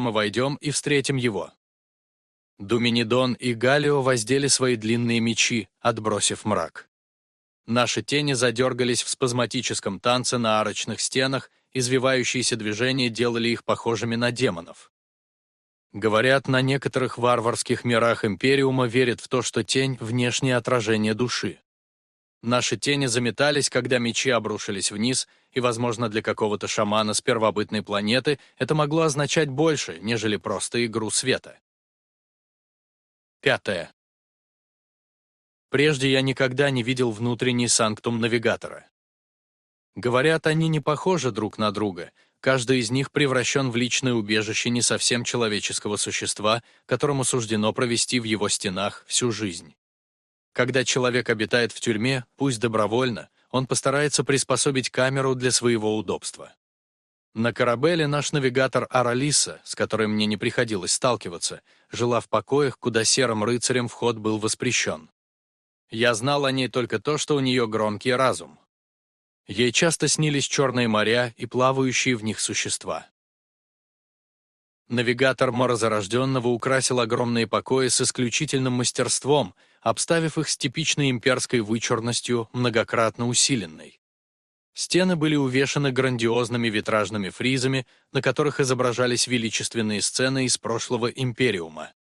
мы войдем и встретим его. Думинидон и Галио воздели свои длинные мечи, отбросив мрак. Наши тени задергались в спазматическом танце на арочных стенах, извивающиеся движения делали их похожими на демонов. Говорят, на некоторых варварских мирах Империума верят в то, что тень — внешнее отражение души. Наши тени заметались, когда мечи обрушились вниз, и, возможно, для какого-то шамана с первобытной планеты это могло означать больше, нежели просто игру света. Пятое. Прежде я никогда не видел внутренний санктум навигатора. Говорят, они не похожи друг на друга, Каждый из них превращен в личное убежище не совсем человеческого существа, которому суждено провести в его стенах всю жизнь. Когда человек обитает в тюрьме, пусть добровольно, он постарается приспособить камеру для своего удобства. На корабеле наш навигатор Аралиса, с которой мне не приходилось сталкиваться, жила в покоях, куда серым рыцарям вход был воспрещен. Я знал о ней только то, что у нее громкий разум. Ей часто снились черные моря и плавающие в них существа. Навигатор Морозорожденного украсил огромные покои с исключительным мастерством, обставив их с типичной имперской вычурностью, многократно усиленной. Стены были увешаны грандиозными витражными фризами, на которых изображались величественные сцены из прошлого Империума.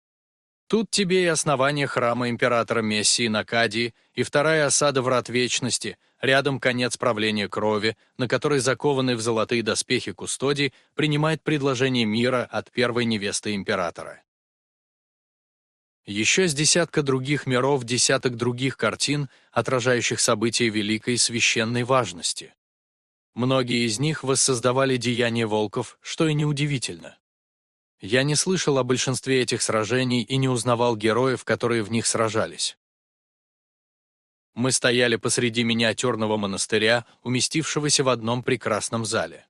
Тут тебе и основание храма императора Мессии на Кадии, и вторая осада Врат Вечности, рядом конец правления крови, на которой закованный в золотые доспехи кустодий принимает предложение мира от первой невесты императора. Еще с десятка других миров десяток других картин, отражающих события великой священной важности. Многие из них воссоздавали деяния волков, что и неудивительно. Я не слышал о большинстве этих сражений и не узнавал героев, которые в них сражались. Мы стояли посреди миниатюрного монастыря, уместившегося в одном прекрасном зале.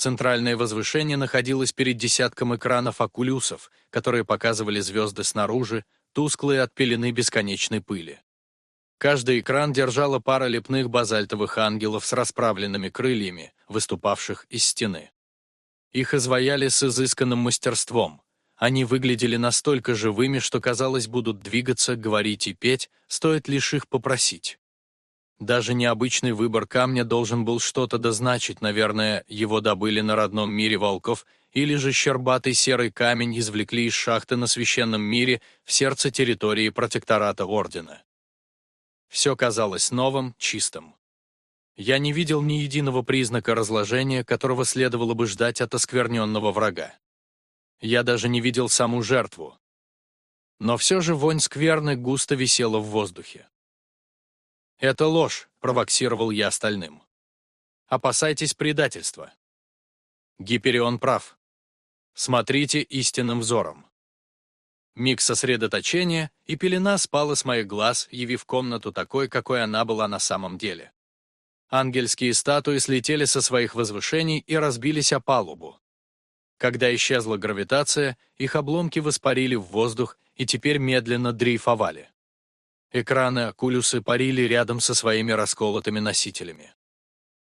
Центральное возвышение находилось перед десятком экранов окулюсов, которые показывали звезды снаружи, тусклые от пелены бесконечной пыли. Каждый экран держала пара лепных базальтовых ангелов с расправленными крыльями, выступавших из стены. Их изваяли с изысканным мастерством. Они выглядели настолько живыми, что, казалось, будут двигаться, говорить и петь, стоит лишь их попросить. Даже необычный выбор камня должен был что-то дозначить, наверное, его добыли на родном мире волков, или же щербатый серый камень извлекли из шахты на священном мире в сердце территории протектората Ордена. Все казалось новым, чистым. Я не видел ни единого признака разложения, которого следовало бы ждать от оскверненного врага. Я даже не видел саму жертву. Но все же вонь скверны густо висела в воздухе. «Это ложь», — провоксировал я остальным. «Опасайтесь предательства». Гиперион прав. Смотрите истинным взором. Миг сосредоточения, и пелена спала с моих глаз, явив комнату такой, какой она была на самом деле. Ангельские статуи слетели со своих возвышений и разбились о палубу. Когда исчезла гравитация, их обломки воспарили в воздух и теперь медленно дрейфовали. Экраны Окулюсы парили рядом со своими расколотыми носителями.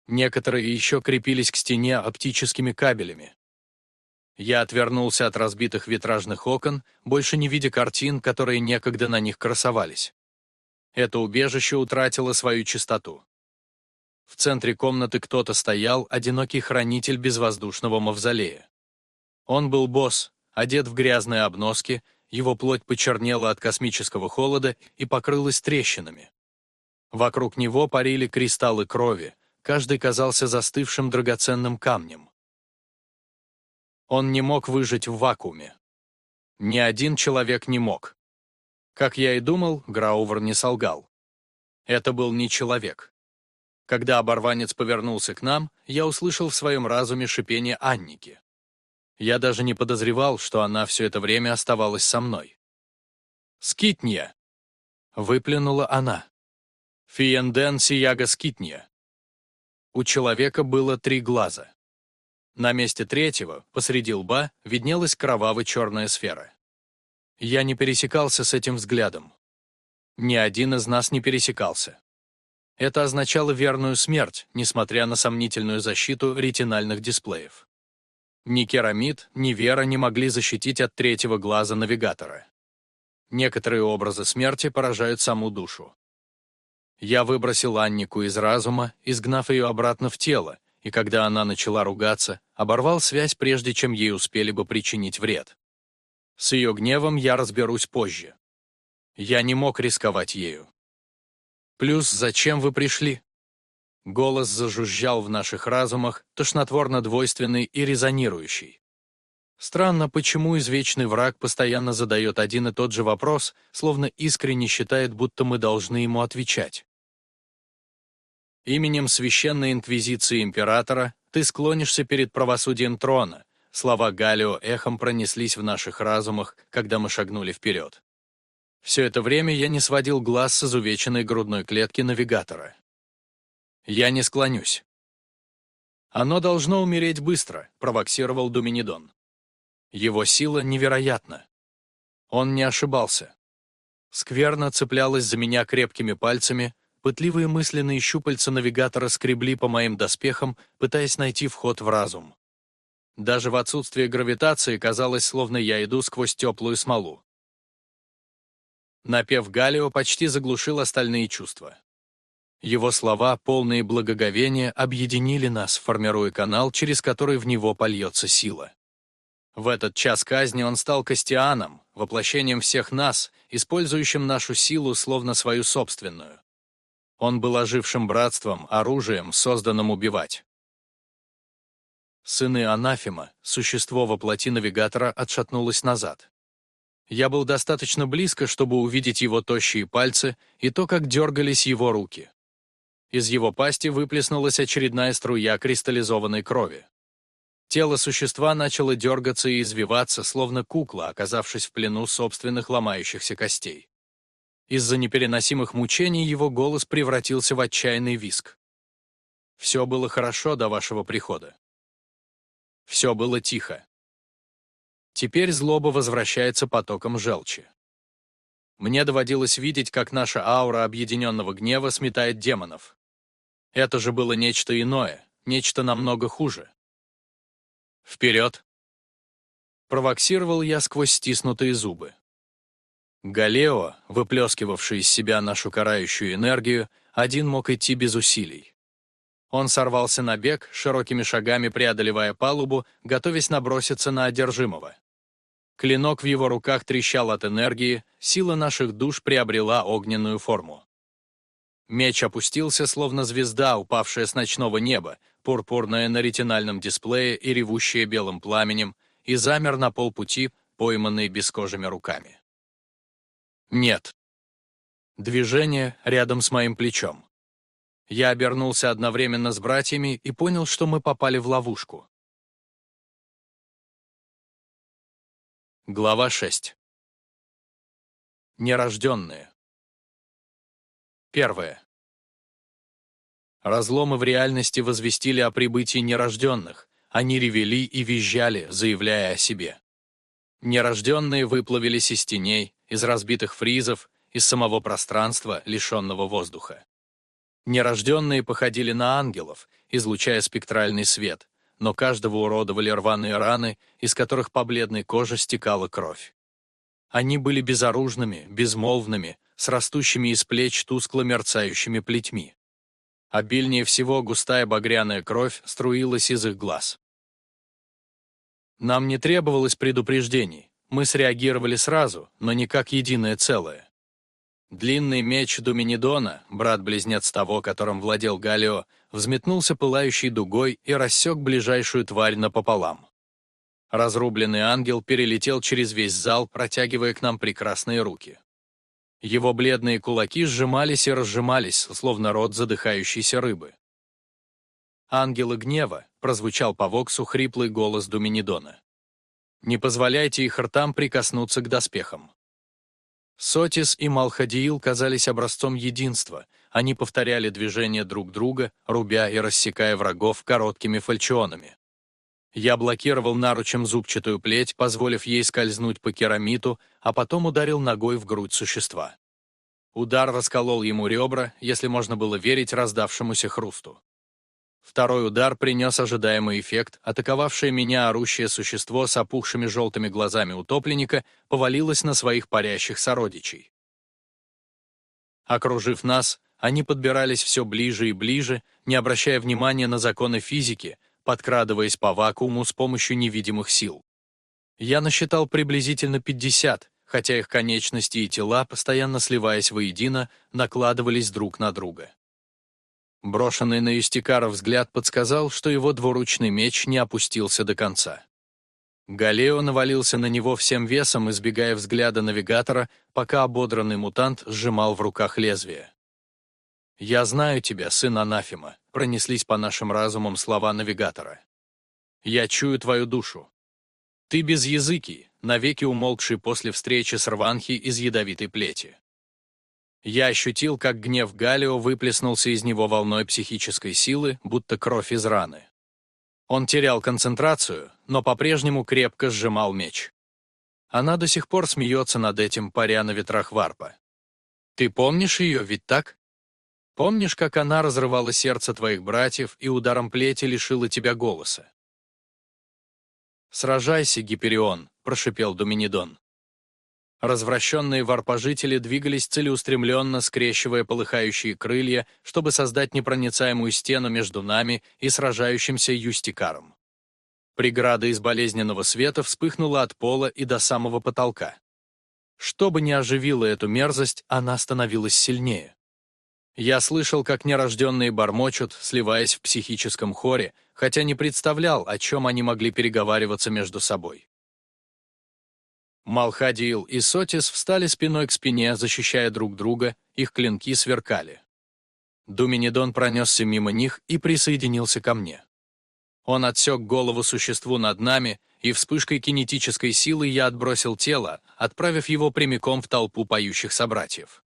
Некоторые еще крепились к стене оптическими кабелями. Я отвернулся от разбитых витражных окон, больше не видя картин, которые некогда на них красовались. Это убежище утратило свою чистоту. В центре комнаты кто-то стоял, одинокий хранитель безвоздушного мавзолея. Он был босс, одет в грязные обноски, его плоть почернела от космического холода и покрылась трещинами. Вокруг него парили кристаллы крови, каждый казался застывшим драгоценным камнем. Он не мог выжить в вакууме. Ни один человек не мог. Как я и думал, Граувер не солгал. Это был не человек. Когда оборванец повернулся к нам, я услышал в своем разуме шипение Анники. Я даже не подозревал, что она все это время оставалась со мной. «Скитния!» — выплюнула она. «Фиенден сияга скитния!» У человека было три глаза. На месте третьего, посреди лба, виднелась кроваво-черная сфера. Я не пересекался с этим взглядом. Ни один из нас не пересекался. Это означало верную смерть, несмотря на сомнительную защиту ретинальных дисплеев. Ни керамид, ни вера не могли защитить от третьего глаза навигатора. Некоторые образы смерти поражают саму душу. Я выбросил Аннику из разума, изгнав ее обратно в тело, и когда она начала ругаться, оборвал связь, прежде чем ей успели бы причинить вред. С ее гневом я разберусь позже. Я не мог рисковать ею. Плюс зачем вы пришли? Голос зажужжал в наших разумах, тошнотворно-двойственный и резонирующий. Странно, почему извечный враг постоянно задает один и тот же вопрос, словно искренне считает, будто мы должны ему отвечать. Именем Священной Инквизиции Императора ты склонишься перед правосудием трона. Слова Галио эхом пронеслись в наших разумах, когда мы шагнули вперед. Все это время я не сводил глаз с изувеченной грудной клетки навигатора. Я не склонюсь. Оно должно умереть быстро, провоксировал Думинидон. Его сила невероятна. Он не ошибался. Скверно цеплялась за меня крепкими пальцами, Пытливые мысленные щупальца навигатора скребли по моим доспехам, пытаясь найти вход в разум. Даже в отсутствие гравитации казалось, словно я иду сквозь теплую смолу. Напев Галио почти заглушил остальные чувства. Его слова, полные благоговения, объединили нас, формируя канал, через который в него польется сила. В этот час казни он стал Костианом, воплощением всех нас, использующим нашу силу словно свою собственную. Он был ожившим братством, оружием, созданным убивать. Сыны Анафима, существо во плоти навигатора, отшатнулось назад. Я был достаточно близко, чтобы увидеть его тощие пальцы и то, как дергались его руки. Из его пасти выплеснулась очередная струя кристаллизованной крови. Тело существа начало дергаться и извиваться, словно кукла, оказавшись в плену собственных ломающихся костей. Из-за непереносимых мучений его голос превратился в отчаянный виск. Все было хорошо до вашего прихода. Все было тихо. Теперь злоба возвращается потоком желчи. Мне доводилось видеть, как наша аура объединенного гнева сметает демонов. Это же было нечто иное, нечто намного хуже. Вперед! Провоксировал я сквозь стиснутые зубы. Галео, выплескивавший из себя нашу карающую энергию, один мог идти без усилий. Он сорвался на бег, широкими шагами преодолевая палубу, готовясь наброситься на одержимого. Клинок в его руках трещал от энергии, сила наших душ приобрела огненную форму. Меч опустился, словно звезда, упавшая с ночного неба, пурпурная на ретинальном дисплее и ревущая белым пламенем, и замер на полпути, пойманный бескожими руками. Нет. Движение рядом с моим плечом. Я обернулся одновременно с братьями и понял, что мы попали в ловушку. Глава 6. Нерожденные. Первое. Разломы в реальности возвестили о прибытии нерожденных, они ревели и визжали, заявляя о себе. Нерожденные выплавились из теней, из разбитых фризов, из самого пространства, лишенного воздуха. Нерожденные походили на ангелов, излучая спектральный свет, но каждого уродовали рваные раны, из которых по бледной коже стекала кровь. Они были безоружными, безмолвными, с растущими из плеч тускло мерцающими плетьми. Обильнее всего густая багряная кровь струилась из их глаз. Нам не требовалось предупреждений, мы среагировали сразу, но не как единое целое. Длинный меч Думинидона, брат-близнец того, которым владел Галио, взметнулся пылающей дугой и рассек ближайшую тварь напополам. Разрубленный ангел перелетел через весь зал, протягивая к нам прекрасные руки. Его бледные кулаки сжимались и разжимались, словно рот задыхающейся рыбы. «Ангелы гнева», — прозвучал по Воксу хриплый голос Думинидона. «Не позволяйте их ртам прикоснуться к доспехам». Сотис и Малхадиил казались образцом единства, они повторяли движения друг друга, рубя и рассекая врагов короткими фальчионами. Я блокировал наручем зубчатую плеть, позволив ей скользнуть по керамиту, а потом ударил ногой в грудь существа. Удар расколол ему ребра, если можно было верить раздавшемуся хрусту. Второй удар принес ожидаемый эффект, атаковавшее меня орущее существо с опухшими желтыми глазами утопленника повалилось на своих парящих сородичей. Окружив нас, они подбирались все ближе и ближе, не обращая внимания на законы физики, подкрадываясь по вакууму с помощью невидимых сил. Я насчитал приблизительно 50, хотя их конечности и тела, постоянно сливаясь воедино, накладывались друг на друга. Брошенный на Юстикара взгляд подсказал, что его двуручный меч не опустился до конца. Галео навалился на него всем весом, избегая взгляда навигатора, пока ободранный мутант сжимал в руках лезвие. «Я знаю тебя, сын Анафима», — пронеслись по нашим разумам слова навигатора. «Я чую твою душу. Ты безязыкий, навеки умолкший после встречи с Рванхи из ядовитой плети. Я ощутил, как гнев Галио выплеснулся из него волной психической силы, будто кровь из раны. Он терял концентрацию, но по-прежнему крепко сжимал меч. Она до сих пор смеется над этим, паря на ветрах варпа. Ты помнишь ее, ведь так? Помнишь, как она разрывала сердце твоих братьев и ударом плети лишила тебя голоса? «Сражайся, Гиперион», — прошипел Доминидон. Развращенные варпожители двигались целеустремленно, скрещивая полыхающие крылья, чтобы создать непроницаемую стену между нами и сражающимся юстикаром. Преграда из болезненного света вспыхнула от пола и до самого потолка. Что бы ни оживило эту мерзость, она становилась сильнее. Я слышал, как нерожденные бормочут, сливаясь в психическом хоре, хотя не представлял, о чем они могли переговариваться между собой. Малхадиил и Сотис встали спиной к спине, защищая друг друга, их клинки сверкали. Думинидон пронесся мимо них и присоединился ко мне. Он отсек голову существу над нами, и вспышкой кинетической силы я отбросил тело, отправив его прямиком в толпу поющих собратьев.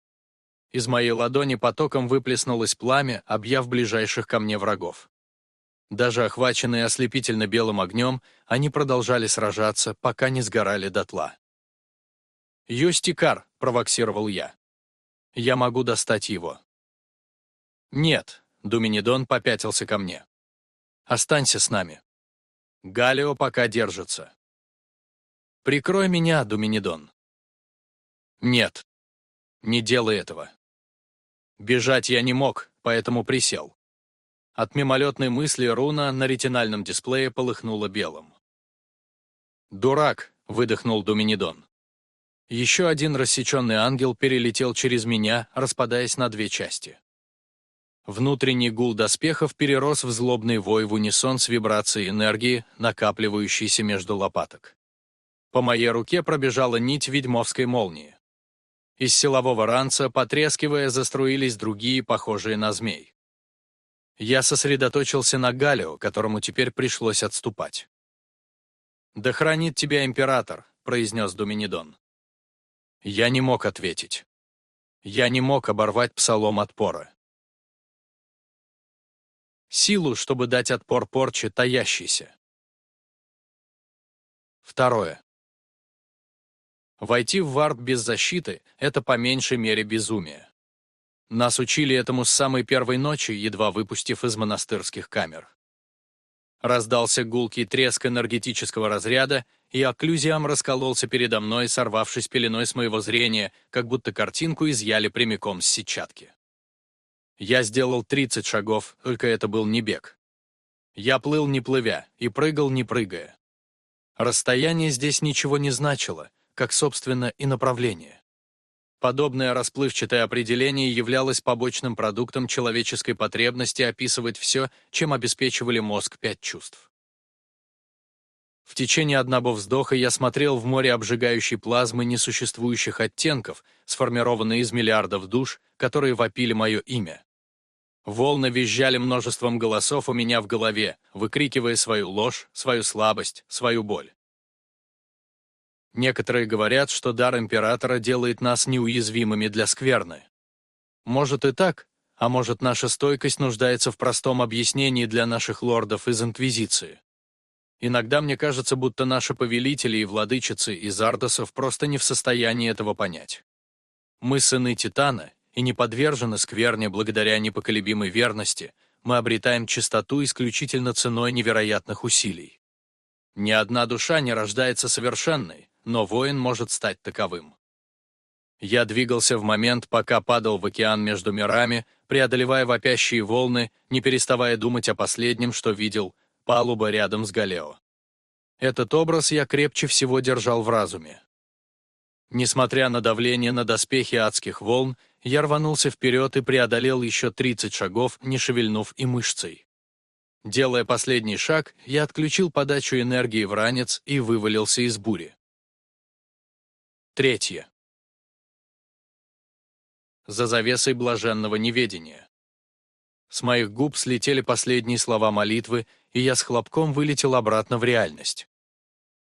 Из моей ладони потоком выплеснулось пламя, объяв ближайших ко мне врагов. Даже охваченные ослепительно белым огнем, они продолжали сражаться, пока не сгорали дотла. «Юстикар», — провоксировал я. «Я могу достать его». «Нет», — Думинидон попятился ко мне. «Останься с нами». Галио пока держится. «Прикрой меня, Думинидон». «Нет. Не делай этого». Бежать я не мог, поэтому присел. От мимолетной мысли руна на ретинальном дисплее полыхнула белым. «Дурак!» — выдохнул Думинидон. Еще один рассеченный ангел перелетел через меня, распадаясь на две части. Внутренний гул доспехов перерос в злобный вой в унисон с вибрацией энергии, накапливающейся между лопаток. По моей руке пробежала нить ведьмовской молнии. Из силового ранца, потрескивая, заструились другие, похожие на змей. Я сосредоточился на Галио, которому теперь пришлось отступать. «Да хранит тебя император», — произнес Думинидон. Я не мог ответить. Я не мог оборвать псалом отпора. Силу, чтобы дать отпор порче, таящейся. Второе. Войти в варп без защиты — это по меньшей мере безумие. Нас учили этому с самой первой ночи, едва выпустив из монастырских камер. Раздался гулкий треск энергетического разряда, и окклюзиам раскололся передо мной, сорвавшись пеленой с моего зрения, как будто картинку изъяли прямиком с сетчатки. Я сделал 30 шагов, только это был не бег. Я плыл не плывя и прыгал не прыгая. Расстояние здесь ничего не значило, как, собственно, и направление. Подобное расплывчатое определение являлось побочным продуктом человеческой потребности описывать все, чем обеспечивали мозг пять чувств. В течение одного вздоха я смотрел в море обжигающей плазмы несуществующих оттенков, сформированной из миллиардов душ, которые вопили мое имя. Волны визжали множеством голосов у меня в голове, выкрикивая свою ложь, свою слабость, свою боль. Некоторые говорят, что дар императора делает нас неуязвимыми для скверны. Может и так, а может наша стойкость нуждается в простом объяснении для наших лордов из Инквизиции. Иногда мне кажется, будто наши повелители и владычицы из Ардосов просто не в состоянии этого понять. Мы сыны Титана и не подвержены скверне благодаря непоколебимой верности, мы обретаем чистоту исключительно ценой невероятных усилий. Ни одна душа не рождается совершенной, но воин может стать таковым. Я двигался в момент, пока падал в океан между мирами, преодолевая вопящие волны, не переставая думать о последнем, что видел, палуба рядом с Галео. Этот образ я крепче всего держал в разуме. Несмотря на давление на доспехи адских волн, я рванулся вперед и преодолел еще 30 шагов, не шевельнув и мышцей. Делая последний шаг, я отключил подачу энергии в ранец и вывалился из бури. Третье. За завесой блаженного неведения. С моих губ слетели последние слова молитвы, и я с хлопком вылетел обратно в реальность.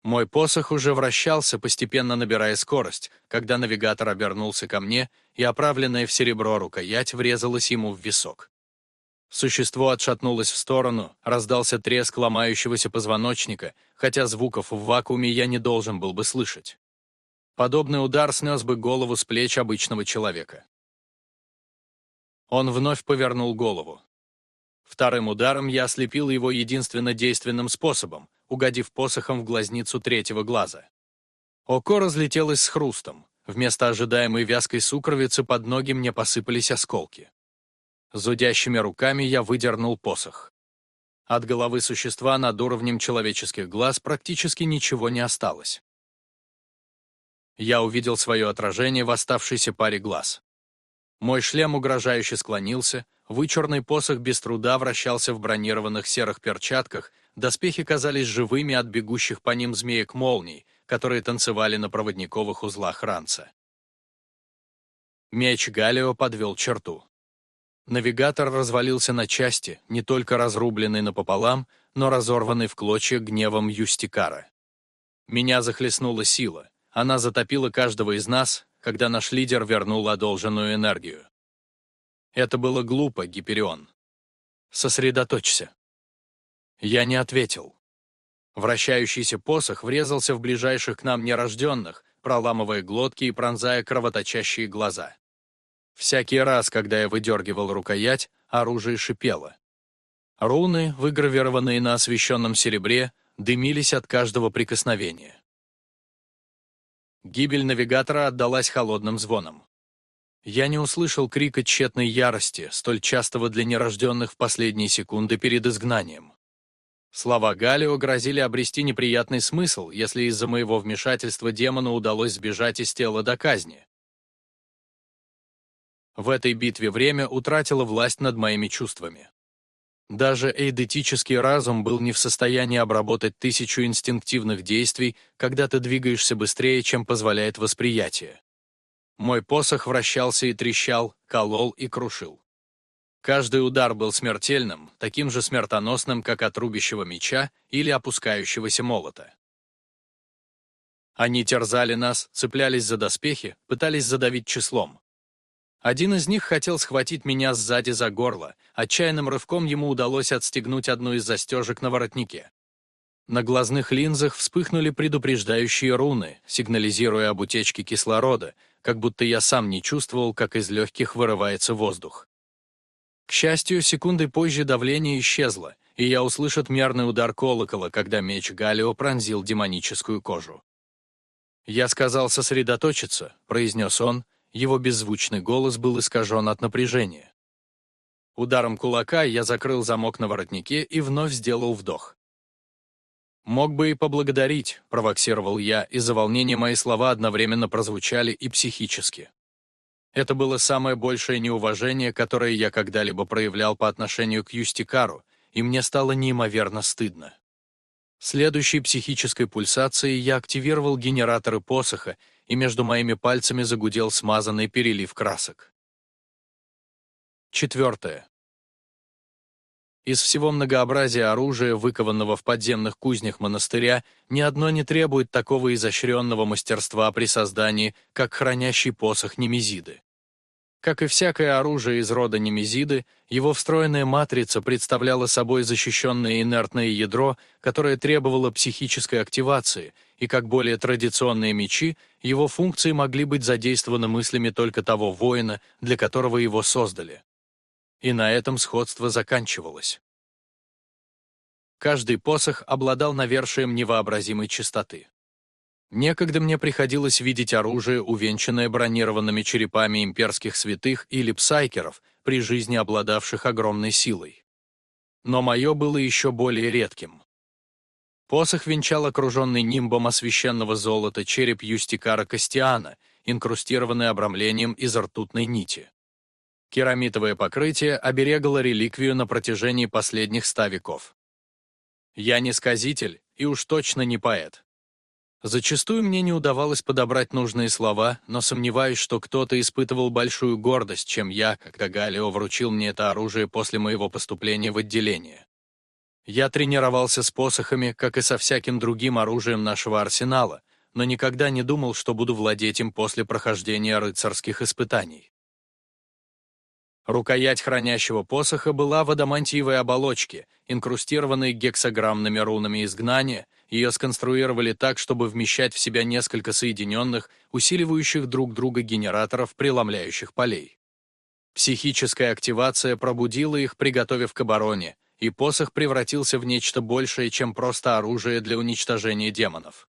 Мой посох уже вращался, постепенно набирая скорость, когда навигатор обернулся ко мне, и оправленная в серебро рукоять врезалась ему в висок. Существо отшатнулось в сторону, раздался треск ломающегося позвоночника, хотя звуков в вакууме я не должен был бы слышать. Подобный удар снес бы голову с плеч обычного человека. Он вновь повернул голову. Вторым ударом я ослепил его единственно действенным способом, угодив посохом в глазницу третьего глаза. Око разлетелось с хрустом. Вместо ожидаемой вязкой сукровицы под ноги мне посыпались осколки. Зудящими руками я выдернул посох. От головы существа над уровнем человеческих глаз практически ничего не осталось. Я увидел свое отражение в оставшейся паре глаз. Мой шлем угрожающе склонился, вычурный посох без труда вращался в бронированных серых перчатках, доспехи казались живыми от бегущих по ним змеек молний, которые танцевали на проводниковых узлах ранца. Меч Галио подвел черту. Навигатор развалился на части, не только разрубленный напополам, но разорванный в клочья гневом Юстикара. Меня захлестнула сила, она затопила каждого из нас, когда наш лидер вернул одолженную энергию. Это было глупо, Гиперион. Сосредоточься. Я не ответил. Вращающийся посох врезался в ближайших к нам нерожденных, проламывая глотки и пронзая кровоточащие глаза. Всякий раз, когда я выдергивал рукоять, оружие шипело. Руны, выгравированные на освещенном серебре, дымились от каждого прикосновения. Гибель навигатора отдалась холодным звоном. Я не услышал крика тщетной ярости, столь частого для нерожденных в последние секунды перед изгнанием. Слова Галио грозили обрести неприятный смысл, если из-за моего вмешательства демону удалось сбежать из тела до казни. В этой битве время утратило власть над моими чувствами. Даже эйдетический разум был не в состоянии обработать тысячу инстинктивных действий, когда ты двигаешься быстрее, чем позволяет восприятие. Мой посох вращался и трещал, колол и крушил. Каждый удар был смертельным, таким же смертоносным, как от рубящего меча или опускающегося молота. Они терзали нас, цеплялись за доспехи, пытались задавить числом. Один из них хотел схватить меня сзади за горло, отчаянным рывком ему удалось отстегнуть одну из застежек на воротнике. На глазных линзах вспыхнули предупреждающие руны, сигнализируя об утечке кислорода, как будто я сам не чувствовал, как из легких вырывается воздух. К счастью, секундой позже давление исчезло, и я услышал мерный удар колокола, когда меч Галио пронзил демоническую кожу. «Я сказал сосредоточиться», — произнес он, его беззвучный голос был искажен от напряжения. Ударом кулака я закрыл замок на воротнике и вновь сделал вдох. «Мог бы и поблагодарить», — провоксировал я, из-за волнения мои слова одновременно прозвучали и психически. Это было самое большее неуважение, которое я когда-либо проявлял по отношению к Юстикару, и мне стало неимоверно стыдно. Следующей психической пульсацией я активировал генераторы посоха и между моими пальцами загудел смазанный перелив красок. Четвертое. Из всего многообразия оружия, выкованного в подземных кузнях монастыря, ни одно не требует такого изощренного мастерства при создании, как хранящий посох Немезиды. Как и всякое оружие из рода Немезиды, его встроенная матрица представляла собой защищенное инертное ядро, которое требовало психической активации, и как более традиционные мечи, его функции могли быть задействованы мыслями только того воина, для которого его создали. И на этом сходство заканчивалось. Каждый посох обладал навершием невообразимой чистоты. Некогда мне приходилось видеть оружие, увенчанное бронированными черепами имперских святых или псайкеров, при жизни обладавших огромной силой. Но мое было еще более редким. Посох венчал окруженный нимбом освященного золота череп Юстикара Костиана, инкрустированный обрамлением из ртутной нити. Керамитовое покрытие оберегало реликвию на протяжении последних ста веков. Я не сказитель и уж точно не поэт. Зачастую мне не удавалось подобрать нужные слова, но сомневаюсь, что кто-то испытывал большую гордость, чем я, когда Галио вручил мне это оружие после моего поступления в отделение. Я тренировался с посохами, как и со всяким другим оружием нашего арсенала, но никогда не думал, что буду владеть им после прохождения рыцарских испытаний. Рукоять хранящего посоха была в адамантиевой оболочке, инкрустированной гексаграммными рунами изгнания, ее сконструировали так, чтобы вмещать в себя несколько соединенных, усиливающих друг друга генераторов преломляющих полей. Психическая активация пробудила их, приготовив к обороне, и посох превратился в нечто большее, чем просто оружие для уничтожения демонов.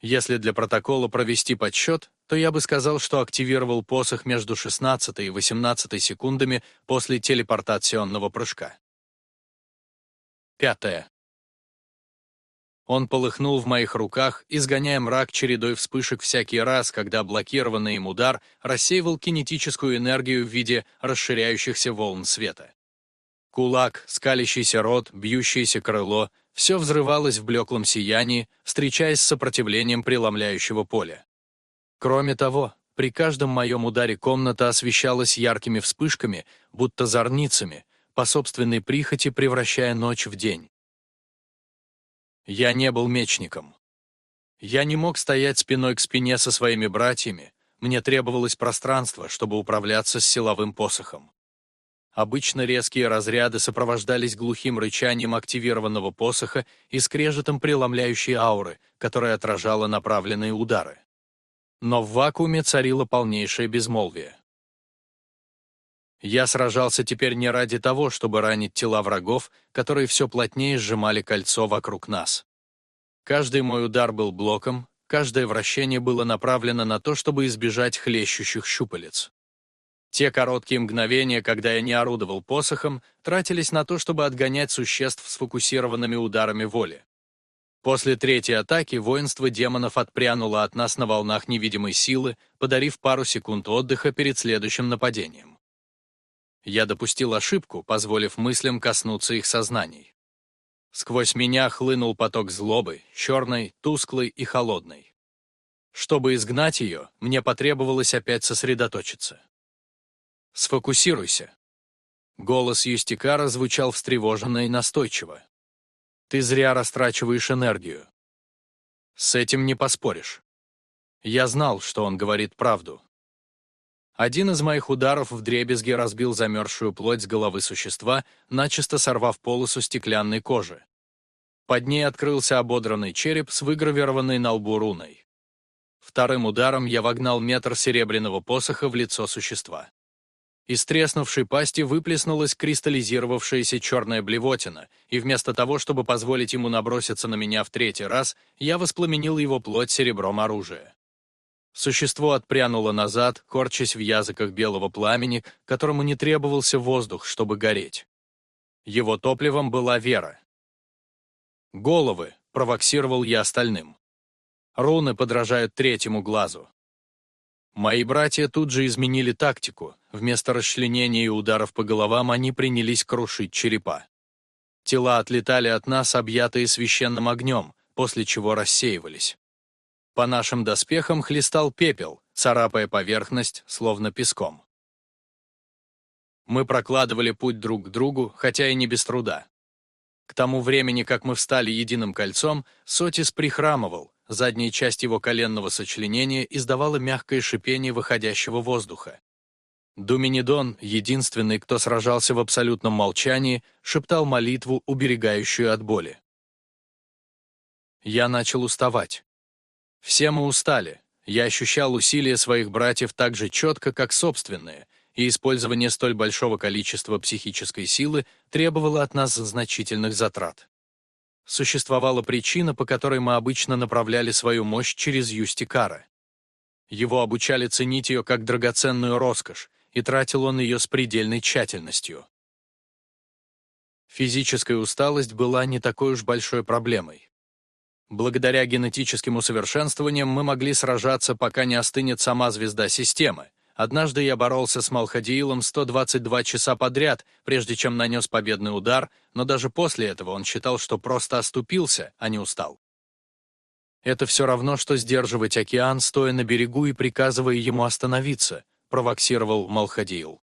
Если для протокола провести подсчет, то я бы сказал, что активировал посох между 16 и 18 секундами после телепортационного прыжка. Пятое. Он полыхнул в моих руках, изгоняя мрак чередой вспышек всякий раз, когда блокированный им удар рассеивал кинетическую энергию в виде расширяющихся волн света. Кулак, скалящийся рот, бьющееся крыло — все взрывалось в блеклом сиянии, встречаясь с сопротивлением преломляющего поля. Кроме того, при каждом моем ударе комната освещалась яркими вспышками, будто зорницами, по собственной прихоти превращая ночь в день. Я не был мечником. Я не мог стоять спиной к спине со своими братьями, мне требовалось пространство, чтобы управляться с силовым посохом. Обычно резкие разряды сопровождались глухим рычанием активированного посоха и скрежетом преломляющей ауры, которая отражала направленные удары. Но в вакууме царило полнейшее безмолвие. Я сражался теперь не ради того, чтобы ранить тела врагов, которые все плотнее сжимали кольцо вокруг нас. Каждый мой удар был блоком, каждое вращение было направлено на то, чтобы избежать хлещущих щупалец. Те короткие мгновения, когда я не орудовал посохом, тратились на то, чтобы отгонять существ с фокусированными ударами воли. После третьей атаки воинство демонов отпрянуло от нас на волнах невидимой силы, подарив пару секунд отдыха перед следующим нападением. Я допустил ошибку, позволив мыслям коснуться их сознаний. Сквозь меня хлынул поток злобы, черной, тусклой и холодной. Чтобы изгнать ее, мне потребовалось опять сосредоточиться. Сфокусируйся. Голос Юстикара звучал встревоженно и настойчиво. Ты зря растрачиваешь энергию. С этим не поспоришь. Я знал, что он говорит правду. Один из моих ударов в дребезги разбил замерзшую плоть с головы существа, начисто сорвав полосу стеклянной кожи. Под ней открылся ободранный череп с выгравированной на лбу руной. Вторым ударом я вогнал метр серебряного посоха в лицо существа. Из треснувшей пасти выплеснулась кристаллизировавшаяся черная блевотина, и вместо того, чтобы позволить ему наброситься на меня в третий раз, я воспламенил его плоть серебром оружия. Существо отпрянуло назад, корчась в языках белого пламени, которому не требовался воздух, чтобы гореть. Его топливом была вера. «Головы!» — провоксировал я остальным. Руны подражают третьему глазу. Мои братья тут же изменили тактику. Вместо расчленения и ударов по головам они принялись крушить черепа. Тела отлетали от нас, объятые священным огнем, после чего рассеивались. По нашим доспехам хлестал пепел, царапая поверхность, словно песком. Мы прокладывали путь друг к другу, хотя и не без труда. К тому времени, как мы встали единым кольцом, Сотис прихрамывал, задняя часть его коленного сочленения издавала мягкое шипение выходящего воздуха. Думинидон, единственный, кто сражался в абсолютном молчании, шептал молитву, уберегающую от боли. Я начал уставать. Все мы устали. Я ощущал усилия своих братьев так же четко, как собственные, и использование столь большого количества психической силы требовало от нас значительных затрат. Существовала причина, по которой мы обычно направляли свою мощь через Юстикара. Его обучали ценить ее как драгоценную роскошь, и тратил он ее с предельной тщательностью. Физическая усталость была не такой уж большой проблемой. Благодаря генетическим усовершенствованиям мы могли сражаться, пока не остынет сама звезда системы. Однажды я боролся с Малхадиилом 122 часа подряд, прежде чем нанес победный удар, но даже после этого он считал, что просто оступился, а не устал. Это все равно, что сдерживать океан, стоя на берегу и приказывая ему остановиться, провоксировал Малхадиил.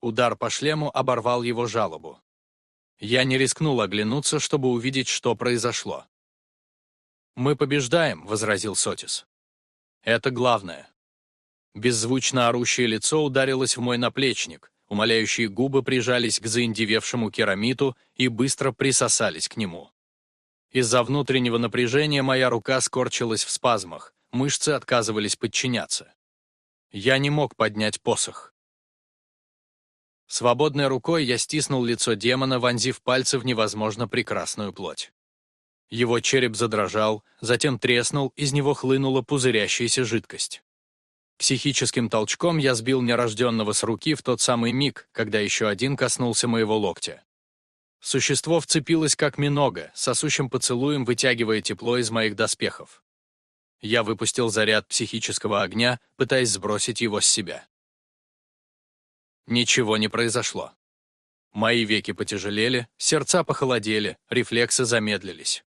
Удар по шлему оборвал его жалобу. Я не рискнул оглянуться, чтобы увидеть, что произошло. «Мы побеждаем», — возразил Сотис. «Это главное». Беззвучно орущее лицо ударилось в мой наплечник, умоляющие губы прижались к заиндевевшему керамиту и быстро присосались к нему. Из-за внутреннего напряжения моя рука скорчилась в спазмах, мышцы отказывались подчиняться. Я не мог поднять посох. Свободной рукой я стиснул лицо демона, вонзив пальцы в невозможно прекрасную плоть. Его череп задрожал, затем треснул, из него хлынула пузырящаяся жидкость. Психическим толчком я сбил нерожденного с руки в тот самый миг, когда еще один коснулся моего локтя. Существо вцепилось как минога, сосущим поцелуем вытягивая тепло из моих доспехов. Я выпустил заряд психического огня, пытаясь сбросить его с себя. Ничего не произошло. Мои веки потяжелели, сердца похолодели, рефлексы замедлились.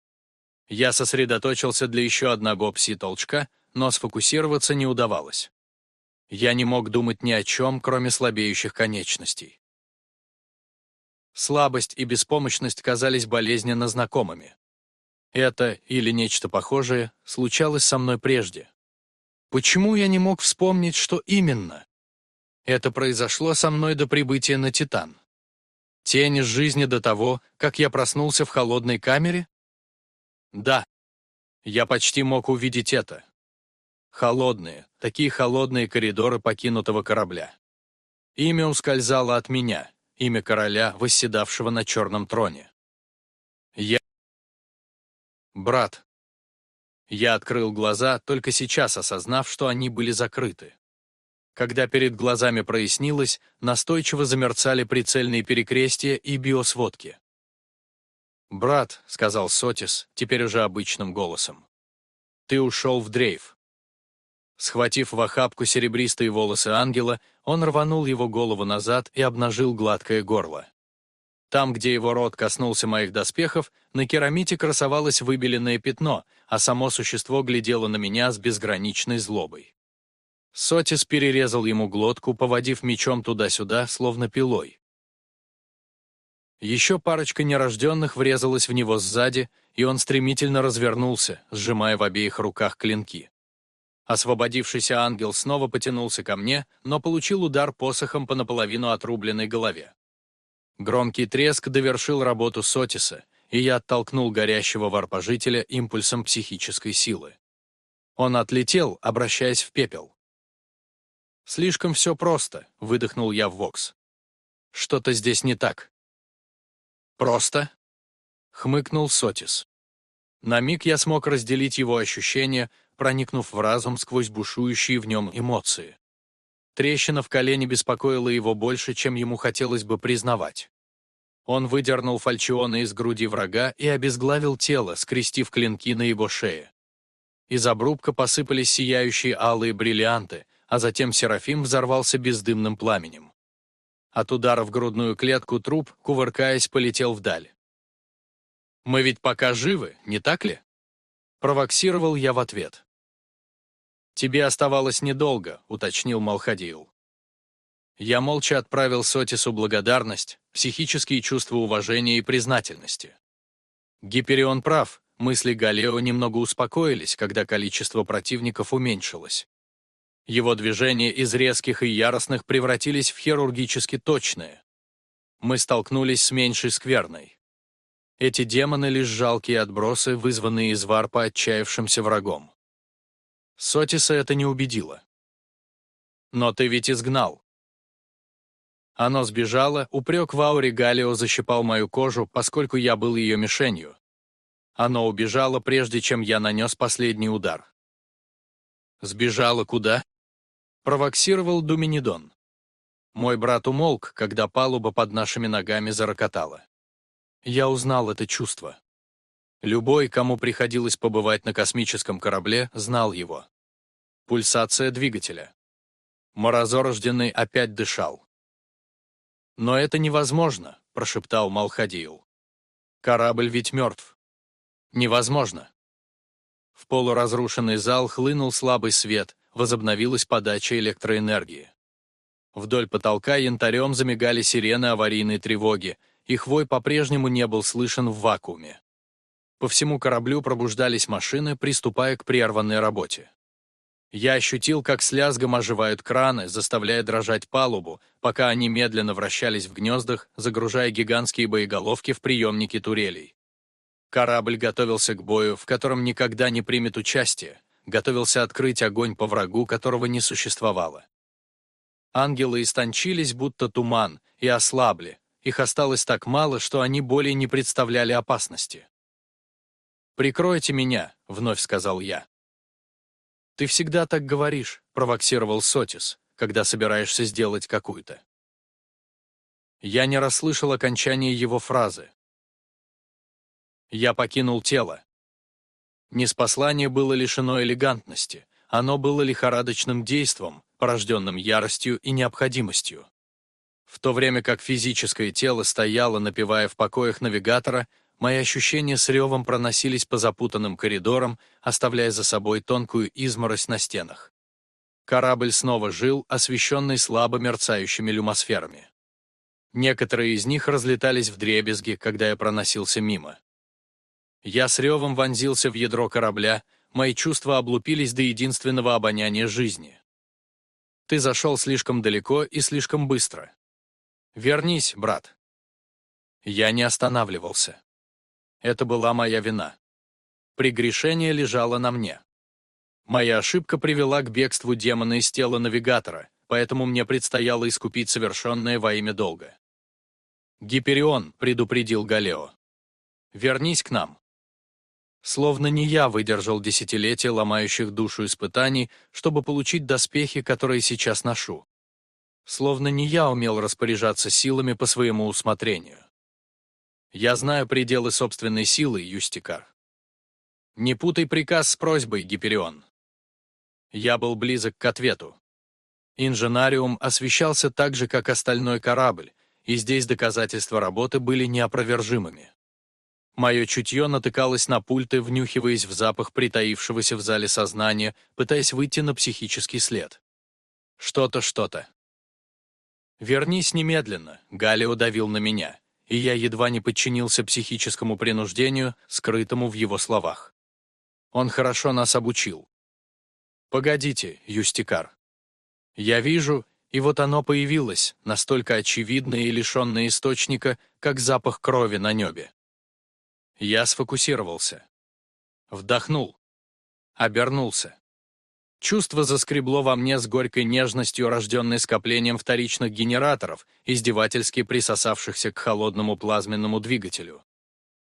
Я сосредоточился для еще одного пси-толчка, но сфокусироваться не удавалось. Я не мог думать ни о чем, кроме слабеющих конечностей. Слабость и беспомощность казались болезненно знакомыми. Это, или нечто похожее, случалось со мной прежде. Почему я не мог вспомнить, что именно? Это произошло со мной до прибытия на Титан. Тень из жизни до того, как я проснулся в холодной камере? Да. Я почти мог увидеть это. Холодные, такие холодные коридоры покинутого корабля. Имя ускользало от меня, имя короля, восседавшего на черном троне. Я... Брат. Я открыл глаза, только сейчас осознав, что они были закрыты. Когда перед глазами прояснилось, настойчиво замерцали прицельные перекрестия и биосводки. «Брат», — сказал Сотис, теперь уже обычным голосом, — «ты ушел в дрейф». Схватив в охапку серебристые волосы ангела, он рванул его голову назад и обнажил гладкое горло. Там, где его рот коснулся моих доспехов, на керамите красовалось выбеленное пятно, а само существо глядело на меня с безграничной злобой. Сотис перерезал ему глотку, поводив мечом туда-сюда, словно пилой. Еще парочка нерожденных врезалась в него сзади, и он стремительно развернулся, сжимая в обеих руках клинки. Освободившийся ангел снова потянулся ко мне, но получил удар посохом по наполовину отрубленной голове. Громкий треск довершил работу Сотиса, и я оттолкнул горящего варпожителя импульсом психической силы. Он отлетел, обращаясь в пепел. «Слишком все просто», — выдохнул я в Вокс. «Что-то здесь не так». «Просто?» — хмыкнул Сотис. На миг я смог разделить его ощущения, проникнув в разум сквозь бушующие в нем эмоции. Трещина в колене беспокоила его больше, чем ему хотелось бы признавать. Он выдернул фальчиона из груди врага и обезглавил тело, скрестив клинки на его шее. Из обрубка посыпались сияющие алые бриллианты, а затем Серафим взорвался бездымным пламенем. От удара в грудную клетку труп, кувыркаясь, полетел вдаль. «Мы ведь пока живы, не так ли?» Провоксировал я в ответ. «Тебе оставалось недолго», — уточнил Малхадиил. Я молча отправил Сотису благодарность, психические чувства уважения и признательности. Гиперион прав, мысли Галео немного успокоились, когда количество противников уменьшилось. Его движения из резких и яростных превратились в хирургически точные. Мы столкнулись с меньшей скверной. Эти демоны — лишь жалкие отбросы, вызванные из варпа отчаявшимся врагом. Сотиса это не убедило. «Но ты ведь изгнал». Оно сбежало, упрек в ауре Галио защипал мою кожу, поскольку я был ее мишенью. Оно убежало, прежде чем я нанес последний удар. «Сбежало куда?» Провоксировал Думинидон. Мой брат умолк, когда палуба под нашими ногами зарокотала. Я узнал это чувство. Любой, кому приходилось побывать на космическом корабле, знал его. Пульсация двигателя. Морозорожденный опять дышал. «Но это невозможно», — прошептал Малхадиил. «Корабль ведь мертв». «Невозможно». В полуразрушенный зал хлынул слабый свет, возобновилась подача электроэнергии. Вдоль потолка янтарем замигали сирены аварийной тревоги, их вой по-прежнему не был слышен в вакууме. По всему кораблю пробуждались машины, приступая к прерванной работе. Я ощутил, как с лязгом оживают краны, заставляя дрожать палубу, пока они медленно вращались в гнездах, загружая гигантские боеголовки в приемники турелей. Корабль готовился к бою, в котором никогда не примет участие, готовился открыть огонь по врагу, которого не существовало. Ангелы истончились, будто туман, и ослабли. Их осталось так мало, что они более не представляли опасности. «Прикройте меня», — вновь сказал я. «Ты всегда так говоришь», — провоксировал Сотис, когда собираешься сделать какую-то. Я не расслышал окончания его фразы. Я покинул тело. Неспослание было лишено элегантности, оно было лихорадочным действом, порожденным яростью и необходимостью. В то время как физическое тело стояло, напевая в покоях навигатора, Мои ощущения с ревом проносились по запутанным коридорам, оставляя за собой тонкую изморозь на стенах. Корабль снова жил, освещенный слабо мерцающими люмосферами. Некоторые из них разлетались в дребезги, когда я проносился мимо. Я с ревом вонзился в ядро корабля, мои чувства облупились до единственного обоняния жизни. Ты зашел слишком далеко и слишком быстро. Вернись, брат. Я не останавливался. Это была моя вина. Прегрешение лежало на мне. Моя ошибка привела к бегству демона из тела навигатора, поэтому мне предстояло искупить совершенное во имя долга. «Гиперион», — предупредил Галео. «Вернись к нам». Словно не я выдержал десятилетия ломающих душу испытаний, чтобы получить доспехи, которые сейчас ношу. Словно не я умел распоряжаться силами по своему усмотрению. Я знаю пределы собственной силы, Юстикар. Не путай приказ с просьбой, Гиперион. Я был близок к ответу. Инженариум освещался так же, как остальной корабль, и здесь доказательства работы были неопровержимыми. Мое чутье натыкалось на пульты, внюхиваясь в запах притаившегося в зале сознания, пытаясь выйти на психический след. Что-то, что-то. «Вернись немедленно», — Галио давил на меня и я едва не подчинился психическому принуждению, скрытому в его словах. Он хорошо нас обучил. «Погодите, Юстикар. Я вижу, и вот оно появилось, настолько очевидное и лишенное источника, как запах крови на небе. Я сфокусировался. Вдохнул. Обернулся. Чувство заскребло во мне с горькой нежностью, рожденной скоплением вторичных генераторов, издевательски присосавшихся к холодному плазменному двигателю.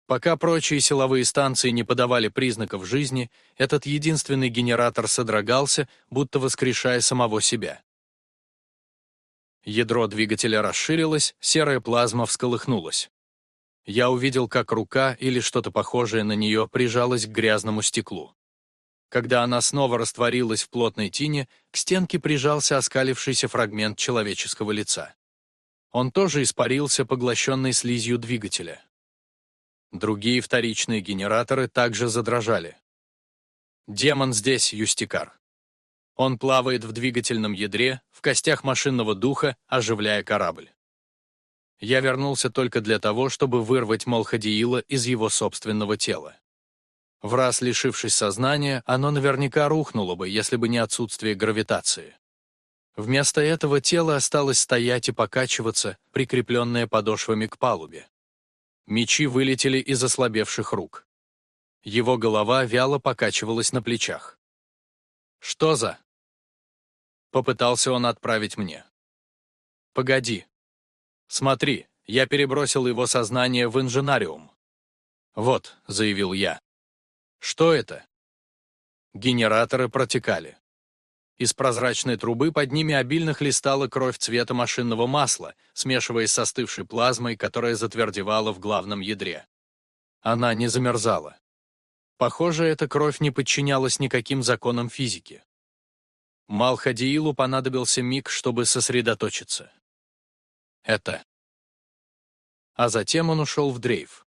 Пока прочие силовые станции не подавали признаков жизни, этот единственный генератор содрогался, будто воскрешая самого себя. Ядро двигателя расширилось, серая плазма всколыхнулась. Я увидел, как рука или что-то похожее на нее прижалась к грязному стеклу. Когда она снова растворилась в плотной тине, к стенке прижался оскалившийся фрагмент человеческого лица. Он тоже испарился, поглощенный слизью двигателя. Другие вторичные генераторы также задрожали. Демон здесь, Юстикар. Он плавает в двигательном ядре, в костях машинного духа, оживляя корабль. Я вернулся только для того, чтобы вырвать Молхадиила из его собственного тела. В раз лишившись сознания, оно наверняка рухнуло бы, если бы не отсутствие гравитации. Вместо этого тело осталось стоять и покачиваться, прикрепленное подошвами к палубе. Мечи вылетели из ослабевших рук. Его голова вяло покачивалась на плечах. «Что за?» Попытался он отправить мне. «Погоди». Смотри, я перебросил его сознание в инженариум. Вот, заявил я. Что это? Генераторы протекали. Из прозрачной трубы под ними обильно хлестала кровь цвета машинного масла, смешиваясь с остывшей плазмой, которая затвердевала в главном ядре. Она не замерзала. Похоже, эта кровь не подчинялась никаким законам физики. Малхадиилу понадобился миг, чтобы сосредоточиться. Это. А затем он ушел в дрейф.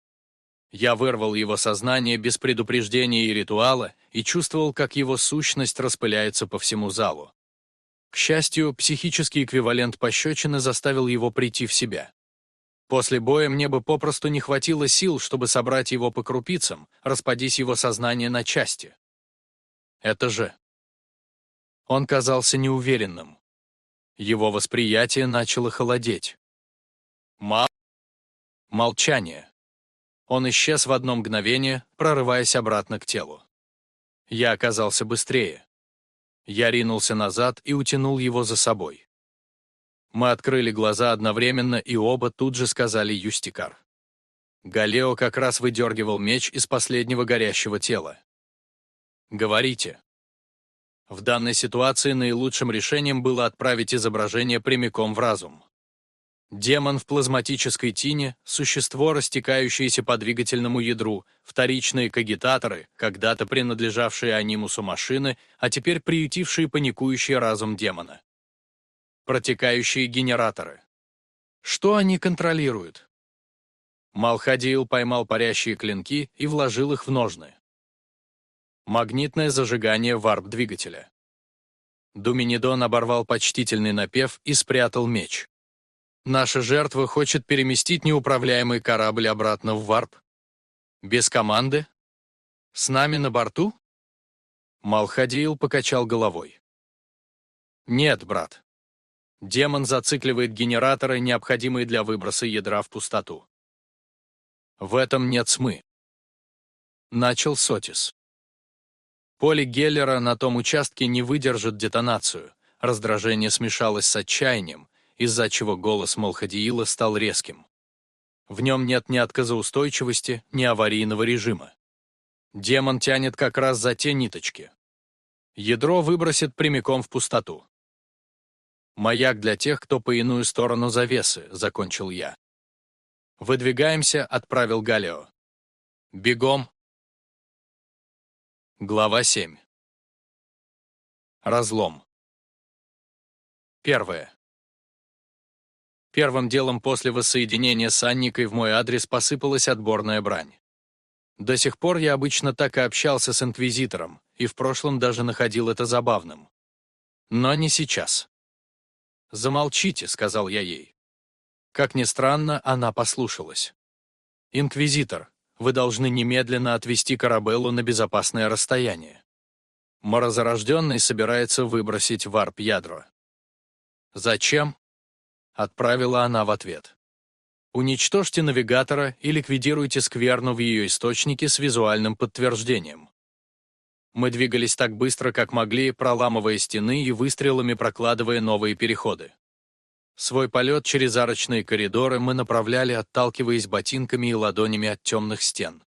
Я вырвал его сознание без предупреждения и ритуала и чувствовал, как его сущность распыляется по всему залу. К счастью, психический эквивалент пощечины заставил его прийти в себя. После боя мне бы попросту не хватило сил, чтобы собрать его по крупицам, распадись его сознание на части. Это же. Он казался неуверенным. Его восприятие начало холодеть. Мал... Молчание. Он исчез в одно мгновение, прорываясь обратно к телу. Я оказался быстрее. Я ринулся назад и утянул его за собой. Мы открыли глаза одновременно, и оба тут же сказали «Юстикар». Галео как раз выдергивал меч из последнего горящего тела. «Говорите». В данной ситуации наилучшим решением было отправить изображение прямиком в разум. Демон в плазматической тине – существо, растекающееся по двигательному ядру, вторичные кагитаторы, когда-то принадлежавшие анимусу машины, а теперь приютившие паникующий разум демона. Протекающие генераторы. Что они контролируют? Малхадиил поймал парящие клинки и вложил их в ножны. Магнитное зажигание варп-двигателя. Думинидон оборвал почтительный напев и спрятал меч. Наша жертва хочет переместить неуправляемый корабль обратно в варп? Без команды? С нами на борту? Малхадиил покачал головой. Нет, брат. Демон зацикливает генераторы, необходимые для выброса ядра в пустоту. В этом нет смы. Начал Сотис. Поле Геллера на том участке не выдержит детонацию. Раздражение смешалось с отчаянием, из-за чего голос Молхадиила стал резким. В нем нет ни отказоустойчивости, ни аварийного режима. Демон тянет как раз за те ниточки. Ядро выбросит прямиком в пустоту. «Маяк для тех, кто по иную сторону завесы», — закончил я. «Выдвигаемся», — отправил Галео. «Бегом!» Глава 7 Разлом Первое. Первым делом после воссоединения с Анникой в мой адрес посыпалась отборная брань. До сих пор я обычно так и общался с Инквизитором, и в прошлом даже находил это забавным. Но не сейчас. «Замолчите», — сказал я ей. Как ни странно, она послушалась. «Инквизитор, вы должны немедленно отвести Карабеллу на безопасное расстояние. Морозорожденный собирается выбросить варп-ядро». «Зачем?» Отправила она в ответ. Уничтожьте навигатора и ликвидируйте скверну в ее источнике с визуальным подтверждением. Мы двигались так быстро, как могли, проламывая стены и выстрелами прокладывая новые переходы. Свой полет через арочные коридоры мы направляли, отталкиваясь ботинками и ладонями от темных стен.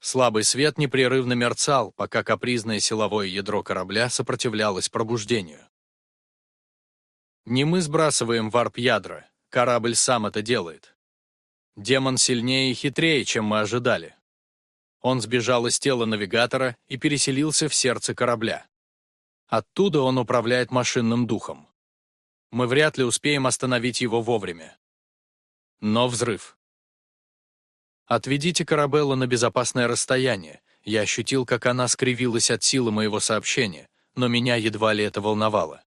Слабый свет непрерывно мерцал, пока капризное силовое ядро корабля сопротивлялось пробуждению. Не мы сбрасываем варп-ядра, корабль сам это делает. Демон сильнее и хитрее, чем мы ожидали. Он сбежал из тела навигатора и переселился в сердце корабля. Оттуда он управляет машинным духом. Мы вряд ли успеем остановить его вовремя. Но взрыв. «Отведите Карабеллу на безопасное расстояние». Я ощутил, как она скривилась от силы моего сообщения, но меня едва ли это волновало.